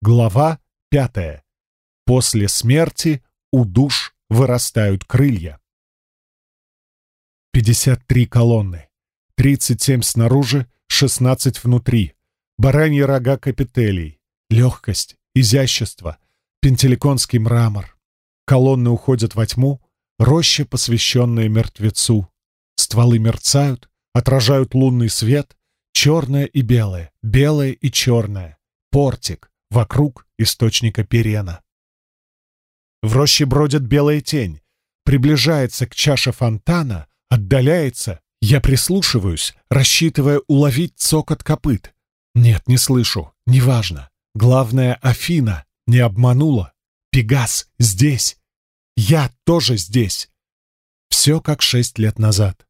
Глава пятая. После смерти у душ вырастают крылья. 53 колонны. 37 снаружи, 16 внутри. Бараньи рога капителей. Легкость, изящество, пентеликонский мрамор. Колонны уходят во тьму, роща, посвященная мертвецу. Стволы мерцают, отражают лунный свет, черное и белое, белое и черное. Портик, вокруг источника перена. В роще бродит белая тень, приближается к чаше фонтана, отдаляется. Я прислушиваюсь, рассчитывая уловить цокот копыт. Нет, не слышу, неважно. Главное, Афина не обманула. Пегас здесь. Я тоже здесь. Все как шесть лет назад.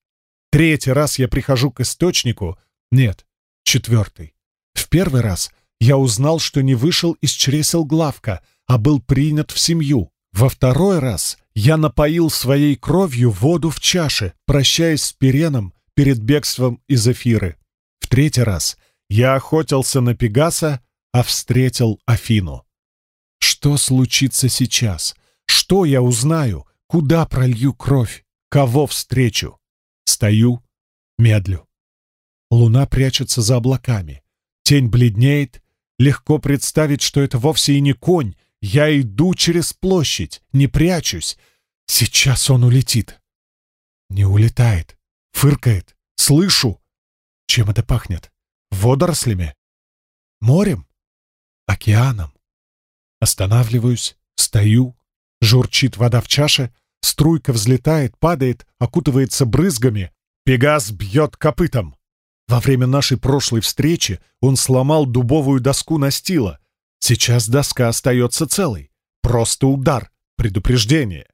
Третий раз я прихожу к источнику. Нет, четвертый. В первый раз я узнал, что не вышел из чресел главка, а был принят в семью. Во второй раз я напоил своей кровью воду в чаше, прощаясь с Пиреном перед бегством из Эфиры. В третий раз я охотился на Пегаса, а встретил Афину. Что случится сейчас? Что я узнаю? Куда пролью кровь? Кого встречу? Стою, медлю. Луна прячется за облаками. Тень бледнеет, Легко представить, что это вовсе и не конь. Я иду через площадь, не прячусь. Сейчас он улетит. Не улетает. Фыркает. Слышу. Чем это пахнет? Водорослями? Морем? Океаном? Останавливаюсь, стою. Журчит вода в чаше. Струйка взлетает, падает, окутывается брызгами. Пегас бьет копытом. Во время нашей прошлой встречи он сломал дубовую доску настила. Сейчас доска остается целой. Просто удар, предупреждение.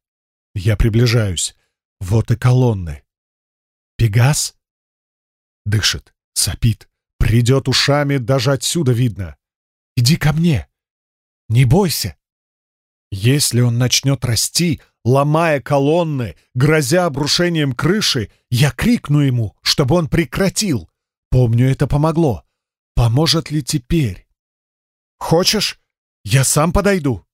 Я приближаюсь. Вот и колонны. Пегас? Дышит, сопит, придет ушами, даже отсюда видно. Иди ко мне. Не бойся. Если он начнет расти, ломая колонны, грозя обрушением крыши, я крикну ему, чтобы он прекратил. Помню, это помогло. Поможет ли теперь? Хочешь? Я сам подойду.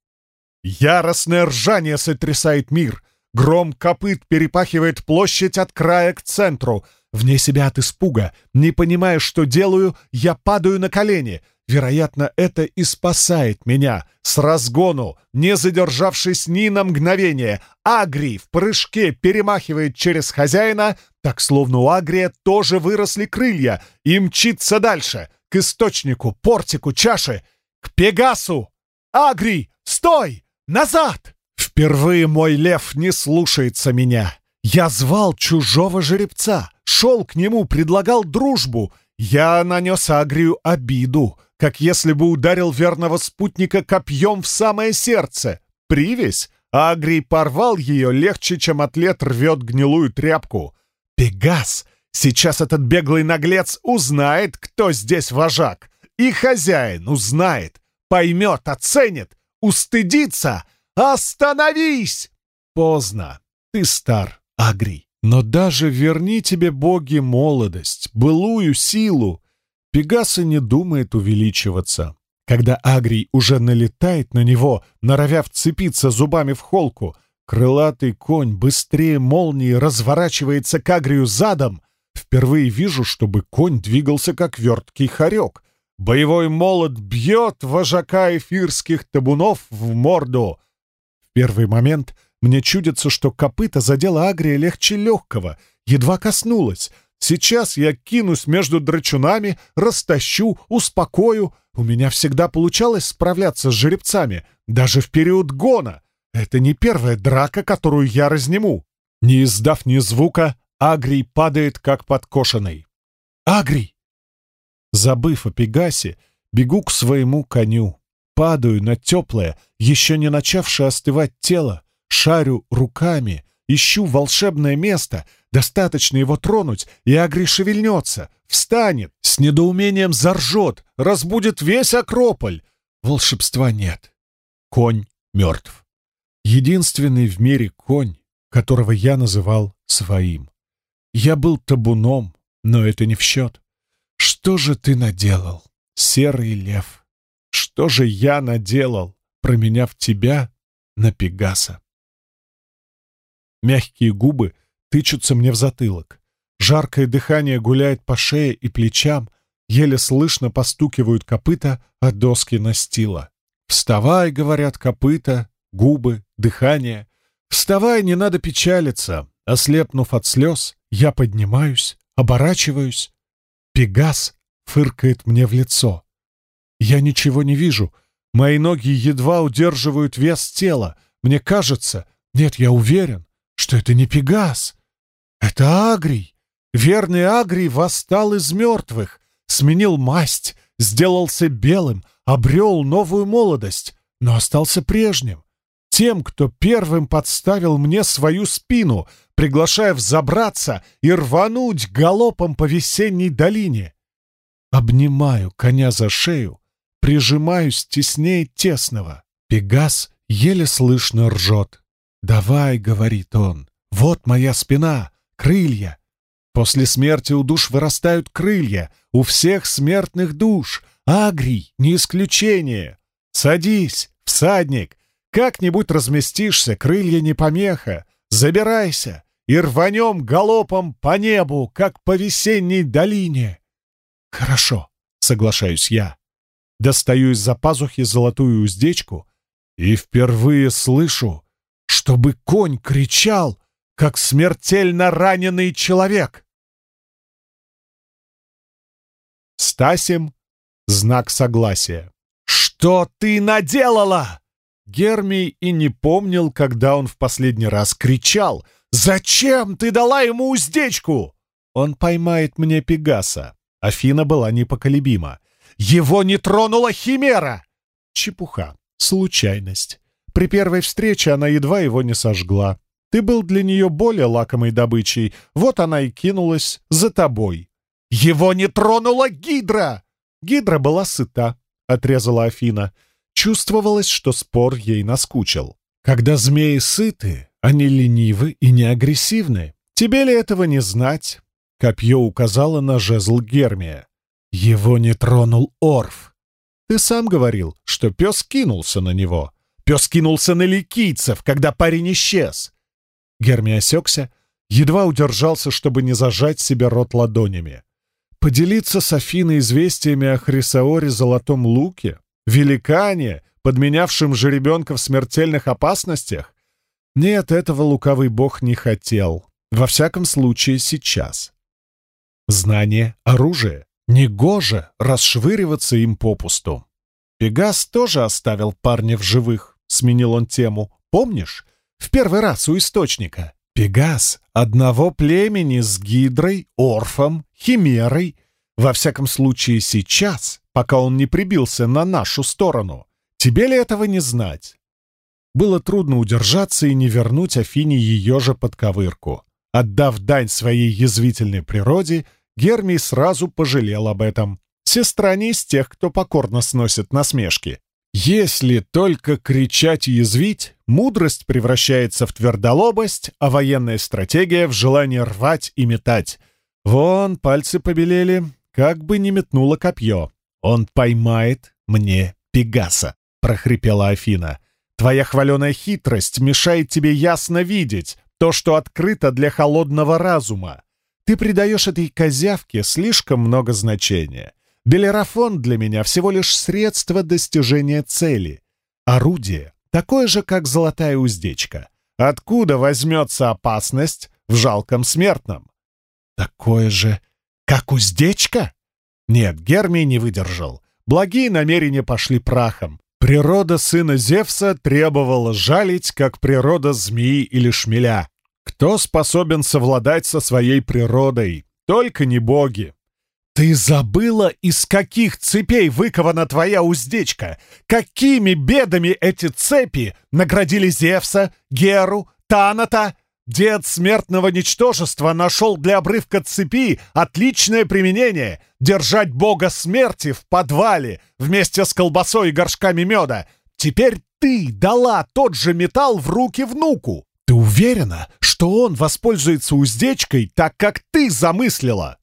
Яростное ржание сотрясает мир. Гром копыт перепахивает площадь от края к центру. Вне себя от испуга, не понимая, что делаю, я падаю на колени. Вероятно, это и спасает меня. С разгону, не задержавшись ни на мгновение, Агри в прыжке перемахивает через хозяина, так словно у Агрия тоже выросли крылья, и мчится дальше, к источнику, портику, чаше, к Пегасу. Агри, стой! Назад! Впервые мой лев не слушается меня. Я звал чужого жеребца, шел к нему, предлагал дружбу. Я нанес Агрию обиду — как если бы ударил верного спутника копьем в самое сердце. Привязь, а Агрий порвал ее легче, чем атлет рвет гнилую тряпку. Пегас! Сейчас этот беглый наглец узнает, кто здесь вожак. И хозяин узнает, поймет, оценит, устыдится. Остановись! Поздно. Ты стар, Агрий. Но даже верни тебе, боги, молодость, былую силу, Пегаса не думает увеличиваться. Когда Агрий уже налетает на него, норовя вцепиться зубами в холку, крылатый конь быстрее молнии разворачивается к Агрию задом. Впервые вижу, чтобы конь двигался как верткий хорек. Боевой молот бьет вожака эфирских табунов в морду. В первый момент мне чудится, что копыта задела Агрия легче легкого, едва коснулась — Сейчас я кинусь между драчунами, растащу, успокою. У меня всегда получалось справляться с жеребцами, даже в период гона. Это не первая драка, которую я разниму. Не издав ни звука, Агрий падает, как подкошенный. «Агрий!» Забыв о Пегасе, бегу к своему коню. Падаю на теплое, еще не начавшее остывать тело, шарю руками, ищу волшебное место — Достаточно его тронуть, и Агри шевельнется, встанет, с недоумением заржет, разбудит весь Акрополь. Волшебства нет. Конь мертв. Единственный в мире конь, которого я называл своим. Я был табуном, но это не в счет. Что же ты наделал, серый лев? Что же я наделал, променяв тебя на Пегаса? Мягкие губы тычутся мне в затылок. Жаркое дыхание гуляет по шее и плечам, еле слышно постукивают копыта о доски настила. «Вставай», — говорят копыта, губы, дыхание. «Вставай, не надо печалиться». Ослепнув от слез, я поднимаюсь, оборачиваюсь. Пегас фыркает мне в лицо. Я ничего не вижу. Мои ноги едва удерживают вес тела. Мне кажется, нет, я уверен, что это не Пегас. Это Агрий. Верный Агрий восстал из мертвых, сменил масть, сделался белым, обрел новую молодость, но остался прежним. Тем, кто первым подставил мне свою спину, приглашая взобраться и рвануть галопом по весенней долине. Обнимаю коня за шею, прижимаюсь теснее тесного. Пегас еле слышно ржет. «Давай», — говорит он, — «вот моя спина, крылья, После смерти у душ вырастают крылья, у всех смертных душ. Агрий — не исключение. Садись, всадник, как-нибудь разместишься, крылья не помеха. Забирайся и рванем галопом по небу, как по весенней долине. Хорошо, соглашаюсь я. Достаю из-за пазухи золотую уздечку и впервые слышу, чтобы конь кричал, как смертельно раненый человек. Стасим — знак согласия. «Что ты наделала?» Гермий и не помнил, когда он в последний раз кричал. «Зачем ты дала ему уздечку?» «Он поймает мне Пегаса». Афина была непоколебима. «Его не тронула Химера!» Чепуха, случайность. При первой встрече она едва его не сожгла. Ты был для нее более лакомой добычей, вот она и кинулась за тобой. Его не тронула Гидра! Гидра была сыта, отрезала Афина. Чувствовалось, что спор ей наскучил. Когда змеи сыты, они ленивы и не агрессивны. Тебе ли этого не знать? Копье указало на жезл Гермия. Его не тронул Орф. Ты сам говорил, что пес кинулся на него. Пес кинулся на ликийцев, когда парень исчез. Герми осекся, едва удержался, чтобы не зажать себе рот ладонями. Поделиться с Афиной известиями о Хрисаоре Золотом Луке? Великане, подменявшем жеребенка в смертельных опасностях? Нет, этого лукавый бог не хотел. Во всяком случае, сейчас. Знание — оружие. Негоже расшвыриваться им попусту. Пегас тоже оставил парня в живых, сменил он тему. Помнишь? В первый раз у источника. Пегас одного племени с Гидрой, Орфом, Химерой. Во всяком случае сейчас, пока он не прибился на нашу сторону. Тебе ли этого не знать? Было трудно удержаться и не вернуть Афине ее же подковырку. Отдав дань своей язвительной природе, Гермий сразу пожалел об этом. Сестра не из тех, кто покорно сносит насмешки. Если только кричать и язвить, мудрость превращается в твердолобость, а военная стратегия — в желание рвать и метать. Вон, пальцы побелели, как бы не метнуло копье. «Он поймает мне Пегаса», — прохрипела Афина. «Твоя хваленая хитрость мешает тебе ясно видеть то, что открыто для холодного разума. Ты придаешь этой козявке слишком много значения. Белерафон для меня всего лишь средство достижения цели. Орудие такое же, как золотая уздечка. Откуда возьмется опасность в жалком смертном? Такое же, как уздечка? Нет, Гермий не выдержал. Благие намерения пошли прахом. Природа сына Зевса требовала жалить, как природа змеи или шмеля. Кто способен совладать со своей природой? Только не боги. «Ты забыла, из каких цепей выкована твоя уздечка? Какими бедами эти цепи наградили Зевса, Геру, Таната? Дед смертного ничтожества нашел для обрывка цепи отличное применение — держать бога смерти в подвале вместе с колбасой и горшками меда. Теперь ты дала тот же металл в руки внуку. Ты уверена, что он воспользуется уздечкой так, как ты замыслила?»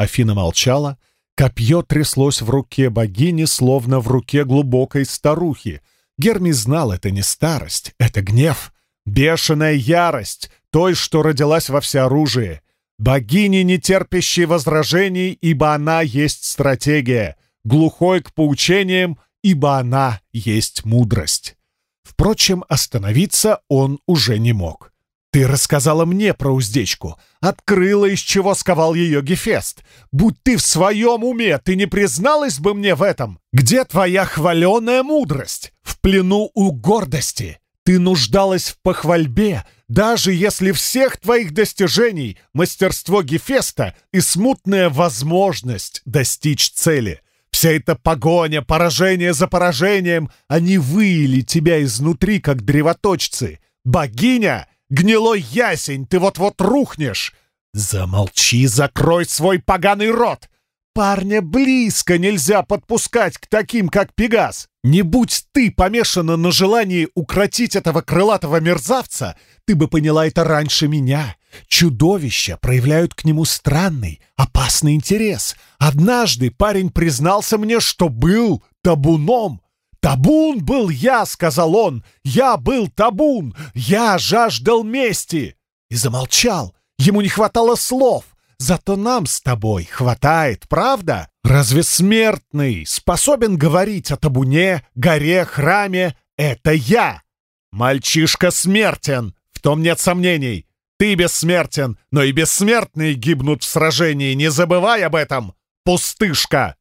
Афина молчала, Копье тряслось в руке богини, словно в руке глубокой старухи. Герми знал, это не старость, это гнев. Бешеная ярость, той, что родилась во всеоружии. Богини, не терпящей возражений, ибо она есть стратегия. Глухой к поучениям, ибо она есть мудрость. Впрочем, остановиться он уже не мог. «Ты рассказала мне про уздечку, открыла, из чего сковал ее Гефест. Будь ты в своем уме, ты не призналась бы мне в этом? Где твоя хваленая мудрость? В плену у гордости. Ты нуждалась в похвальбе, даже если всех твоих достижений — мастерство Гефеста и смутная возможность достичь цели — Вся эта погоня, поражение за поражением, они выили тебя изнутри, как древоточцы. Богиня, гнилой ясень, ты вот-вот рухнешь. Замолчи, закрой свой поганый рот. Парня близко нельзя подпускать к таким, как Пегас. Не будь ты помешана на желании укротить этого крылатого мерзавца, ты бы поняла это раньше меня. Чудовища проявляют к нему странный, опасный интерес. Однажды парень признался мне, что был табуном. «Табун был я», — сказал он. «Я был табун. Я жаждал мести». И замолчал. Ему не хватало слов. Зато нам с тобой хватает, правда? Разве смертный способен говорить о табуне, горе, храме? Это я. Мальчишка смертен, в том нет сомнений. Ты бессмертен, но и бессмертные гибнут в сражении, не забывай об этом, пустышка!»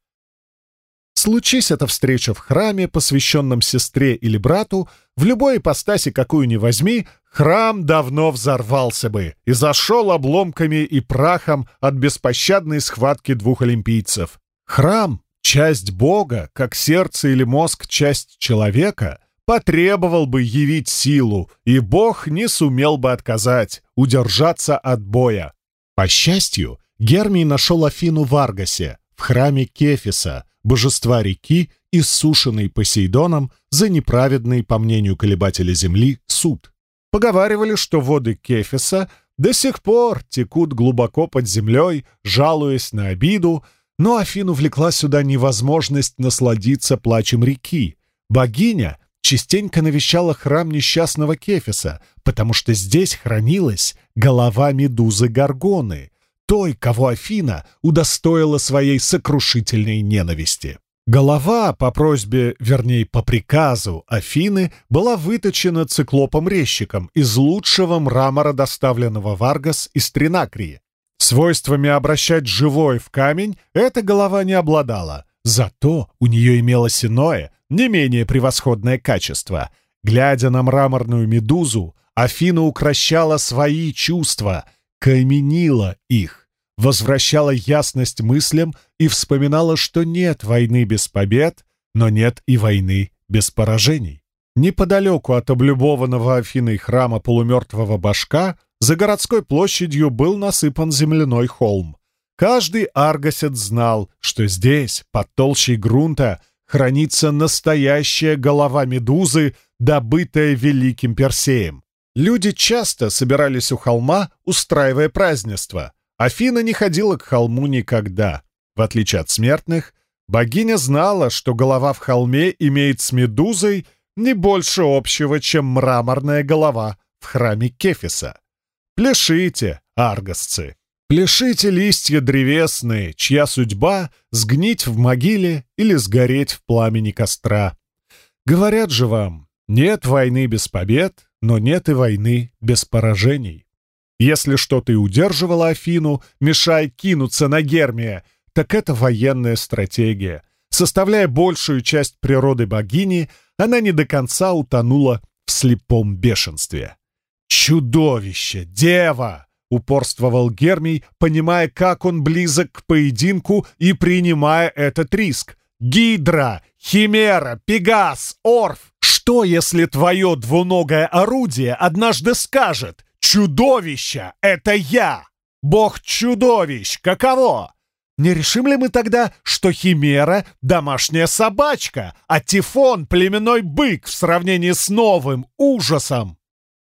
Случись эта встреча в храме, посвященном сестре или брату, в любой ипостаси, какую ни возьми, храм давно взорвался бы и зашел обломками и прахом от беспощадной схватки двух олимпийцев. Храм — часть Бога, как сердце или мозг — часть человека — потребовал бы явить силу, и Бог не сумел бы отказать, удержаться от боя. По счастью, Гермий нашел Афину в Аргасе, в храме Кефиса, божества реки, иссушенный Посейдоном за неправедный, по мнению колебателя земли, суд. Поговаривали, что воды Кефиса до сих пор текут глубоко под землей, жалуясь на обиду, но Афину влекла сюда невозможность насладиться плачем реки. Богиня частенько навещала храм несчастного Кефиса, потому что здесь хранилась голова медузы Гаргоны, той, кого Афина удостоила своей сокрушительной ненависти. Голова, по просьбе, вернее, по приказу Афины, была выточена циклопом-резчиком из лучшего мрамора, доставленного в Аргас из Тринакрии. Свойствами обращать живой в камень эта голова не обладала, зато у нее имелось иное, не менее превосходное качество. Глядя на мраморную медузу, Афина укращала свои чувства, каменила их, возвращала ясность мыслям и вспоминала, что нет войны без побед, но нет и войны без поражений. Неподалеку от облюбованного Афиной храма полумертвого башка за городской площадью был насыпан земляной холм. Каждый аргосет знал, что здесь, под толщей грунта, хранится настоящая голова медузы, добытая великим Персеем. Люди часто собирались у холма, устраивая празднества. Афина не ходила к холму никогда. В отличие от смертных, богиня знала, что голова в холме имеет с медузой не больше общего, чем мраморная голова в храме Кефиса. Пляшите, аргосцы! Пляшите листья древесные, чья судьба — сгнить в могиле или сгореть в пламени костра. Говорят же вам, нет войны без побед, но нет и войны без поражений. Если что-то и удерживало Афину, мешая кинуться на Гермия, так это военная стратегия. Составляя большую часть природы богини, она не до конца утонула в слепом бешенстве. «Чудовище! Дева!» — упорствовал Гермий, понимая, как он близок к поединку и принимая этот риск. «Гидра! Химера! Пегас! Орф! Что, если твое двуногое орудие однажды скажет «Чудовище! Это я! Бог чудовищ! Каково?» Не решим ли мы тогда, что Химера — домашняя собачка, а Тифон — племенной бык в сравнении с новым ужасом?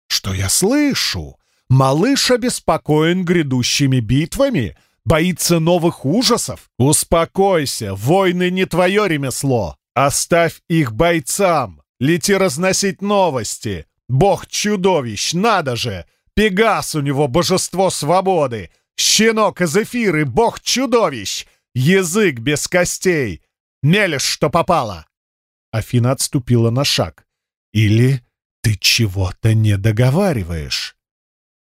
Что я слышу? Малыш обеспокоен грядущими битвами. Боится новых ужасов? Успокойся, войны не твое ремесло. Оставь их бойцам. Лети разносить новости. Бог чудовищ, надо же! Пегас у него божество свободы. Щенок из эфиры, бог чудовищ. Язык без костей. Мелешь, что попало. Афина отступила на шаг. Или ты чего-то не договариваешь?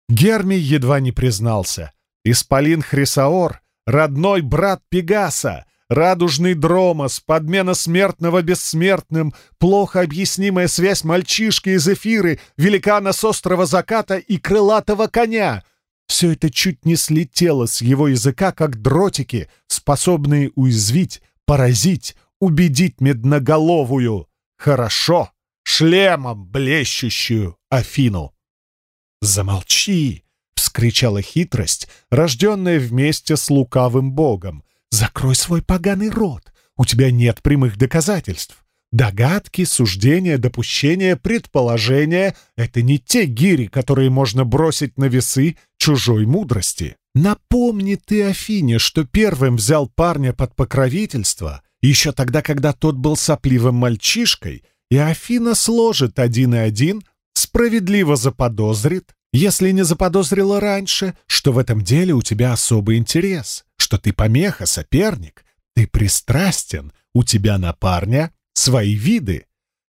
Гермий едва не признался. Исполин Хрисаор — родной брат Пегаса, радужный Дромос, подмена смертного бессмертным, плохо объяснимая связь мальчишки из эфиры, великана с острова заката и крылатого коня. Все это чуть не слетело с его языка, как дротики, способные уязвить, поразить, убедить медноголовую. Хорошо, шлемом блещущую Афину. «Замолчи!» — вскричала хитрость, рожденная вместе с лукавым богом. «Закрой свой поганый рот! У тебя нет прямых доказательств. Догадки, суждения, допущения, предположения — это не те гири, которые можно бросить на весы чужой мудрости. Напомни ты Афине, что первым взял парня под покровительство, еще тогда, когда тот был сопливым мальчишкой, и Афина сложит один и один справедливо заподозрит, если не заподозрила раньше, что в этом деле у тебя особый интерес, что ты помеха, соперник, ты пристрастен, у тебя на парня свои виды.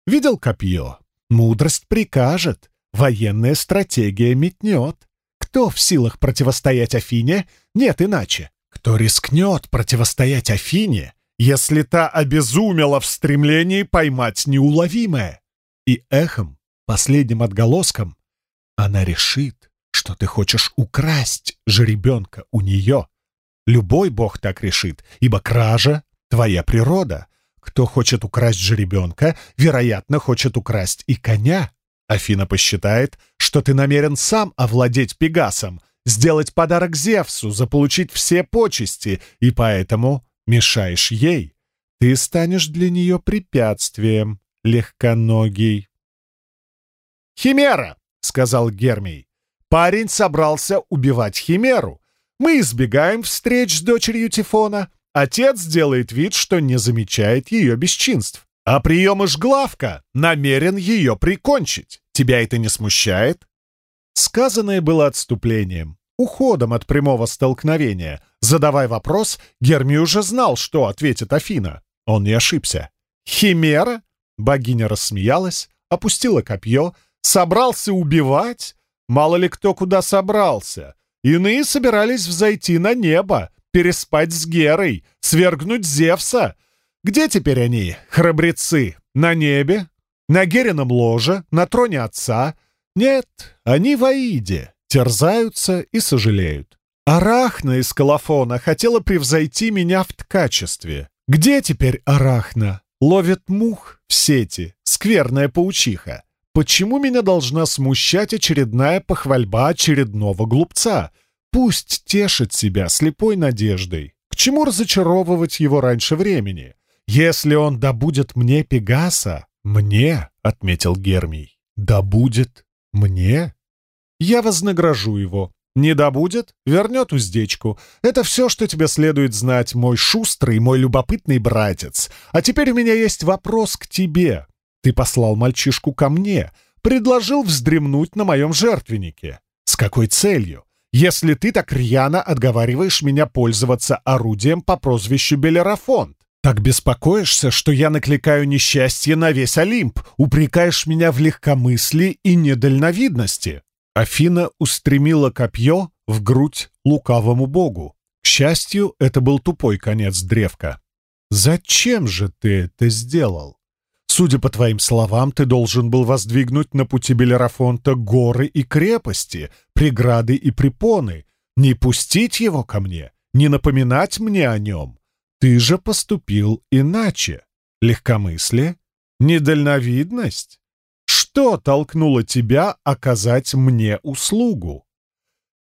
Видел копье? Мудрость прикажет, военная стратегия метнет. Кто в силах противостоять Афине? Нет иначе. Кто рискнет противостоять Афине, если та обезумела в стремлении поймать неуловимое? И эхом последним отголоском, она решит, что ты хочешь украсть жеребенка у нее. Любой бог так решит, ибо кража — твоя природа. Кто хочет украсть жеребенка, вероятно, хочет украсть и коня. Афина посчитает, что ты намерен сам овладеть Пегасом, сделать подарок Зевсу, заполучить все почести, и поэтому мешаешь ей. Ты станешь для нее препятствием, легконогий. «Химера!» — сказал Гермий. «Парень собрался убивать Химеру. Мы избегаем встреч с дочерью Тифона. Отец делает вид, что не замечает ее бесчинств. А приемыш Главка намерен ее прикончить. Тебя это не смущает?» Сказанное было отступлением, уходом от прямого столкновения. Задавая вопрос, Гермий уже знал, что ответит Афина. Он не ошибся. «Химера?» Богиня рассмеялась, опустила копье, Собрался убивать? Мало ли кто куда собрался. Иные собирались взойти на небо, переспать с Герой, свергнуть Зевса. Где теперь они, храбрецы? На небе? На Герином ложе? На троне отца? Нет, они в Аиде, терзаются и сожалеют. Арахна из Колофона хотела превзойти меня в ткачестве. Где теперь Арахна? Ловит мух в сети, скверная паучиха. Почему меня должна смущать очередная похвальба очередного глупца? Пусть тешит себя слепой надеждой. К чему разочаровывать его раньше времени? Если он добудет мне Пегаса, мне, — отметил Гермий, — добудет мне? Я вознагражу его. Не добудет — вернет уздечку. Это все, что тебе следует знать, мой шустрый, мой любопытный братец. А теперь у меня есть вопрос к тебе. Ты послал мальчишку ко мне, предложил вздремнуть на моем жертвеннике. С какой целью? Если ты так рьяно отговариваешь меня пользоваться орудием по прозвищу Белерафонт, так беспокоишься, что я накликаю несчастье на весь Олимп, упрекаешь меня в легкомыслии и недальновидности. Афина устремила копье в грудь лукавому богу. К счастью, это был тупой конец древка. «Зачем же ты это сделал?» Судя по твоим словам, ты должен был воздвигнуть на пути Белерафонта горы и крепости, преграды и препоны, не пустить его ко мне, не напоминать мне о нем. Ты же поступил иначе. Легкомыслие? Недальновидность? Что толкнуло тебя оказать мне услугу?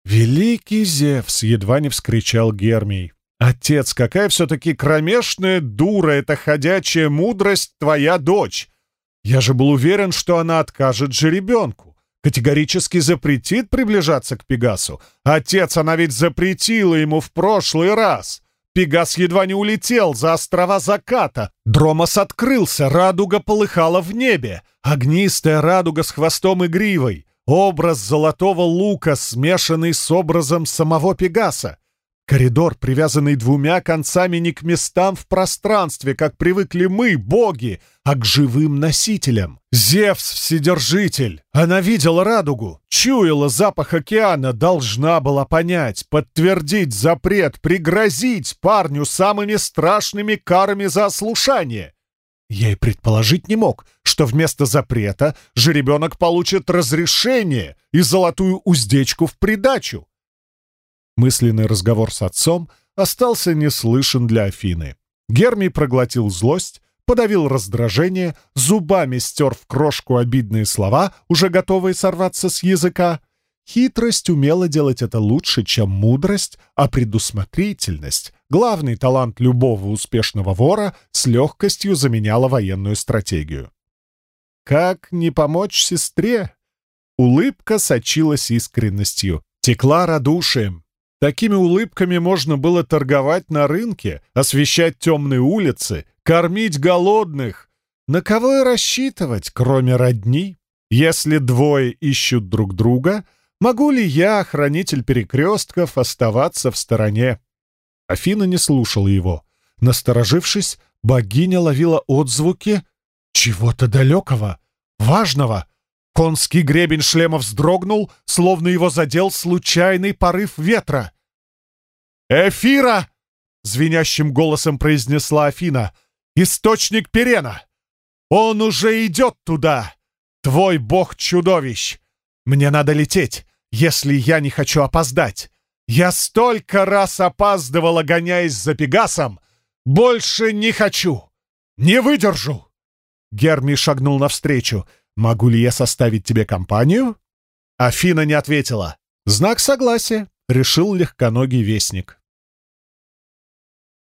«Великий Зевс!» — едва не вскричал Гермий. «Отец, какая все-таки кромешная дура эта ходячая мудрость твоя дочь! Я же был уверен, что она откажет жеребенку. категорически запретит приближаться к Пегасу. Отец, она ведь запретила ему в прошлый раз. Пегас едва не улетел за острова заката. Дромос открылся, радуга полыхала в небе. Огнистая радуга с хвостом и гривой. Образ золотого лука, смешанный с образом самого Пегаса. Коридор, привязанный двумя концами не к местам в пространстве, как привыкли мы, боги, а к живым носителям. Зевс — вседержитель. Она видела радугу, чуяла запах океана, должна была понять, подтвердить запрет, пригрозить парню самыми страшными карами за ослушание. Я и предположить не мог, что вместо запрета жеребенок получит разрешение и золотую уздечку в придачу. Мысленный разговор с отцом остался неслышен для Афины. Гермий проглотил злость, подавил раздражение, зубами стер в крошку обидные слова, уже готовые сорваться с языка. Хитрость умела делать это лучше, чем мудрость, а предусмотрительность, главный талант любого успешного вора, с легкостью заменяла военную стратегию. Как не помочь сестре? Улыбка сочилась искренностью, текла радушием, Такими улыбками можно было торговать на рынке, освещать темные улицы, кормить голодных. На кого и рассчитывать, кроме родни? Если двое ищут друг друга, могу ли я, хранитель перекрестков, оставаться в стороне? Афина не слушала его. Насторожившись, богиня ловила отзвуки чего-то далекого, важного. Конский гребень шлема вздрогнул, словно его задел случайный порыв ветра. «Эфира!» — звенящим голосом произнесла Афина. «Источник Перена! Он уже идет туда! Твой бог-чудовищ! Мне надо лететь, если я не хочу опоздать! Я столько раз опаздывала, гоняясь за Пегасом! Больше не хочу! Не выдержу!» Герми шагнул навстречу. «Могу ли я составить тебе компанию?» Афина не ответила. «Знак согласия», — решил легконогий вестник.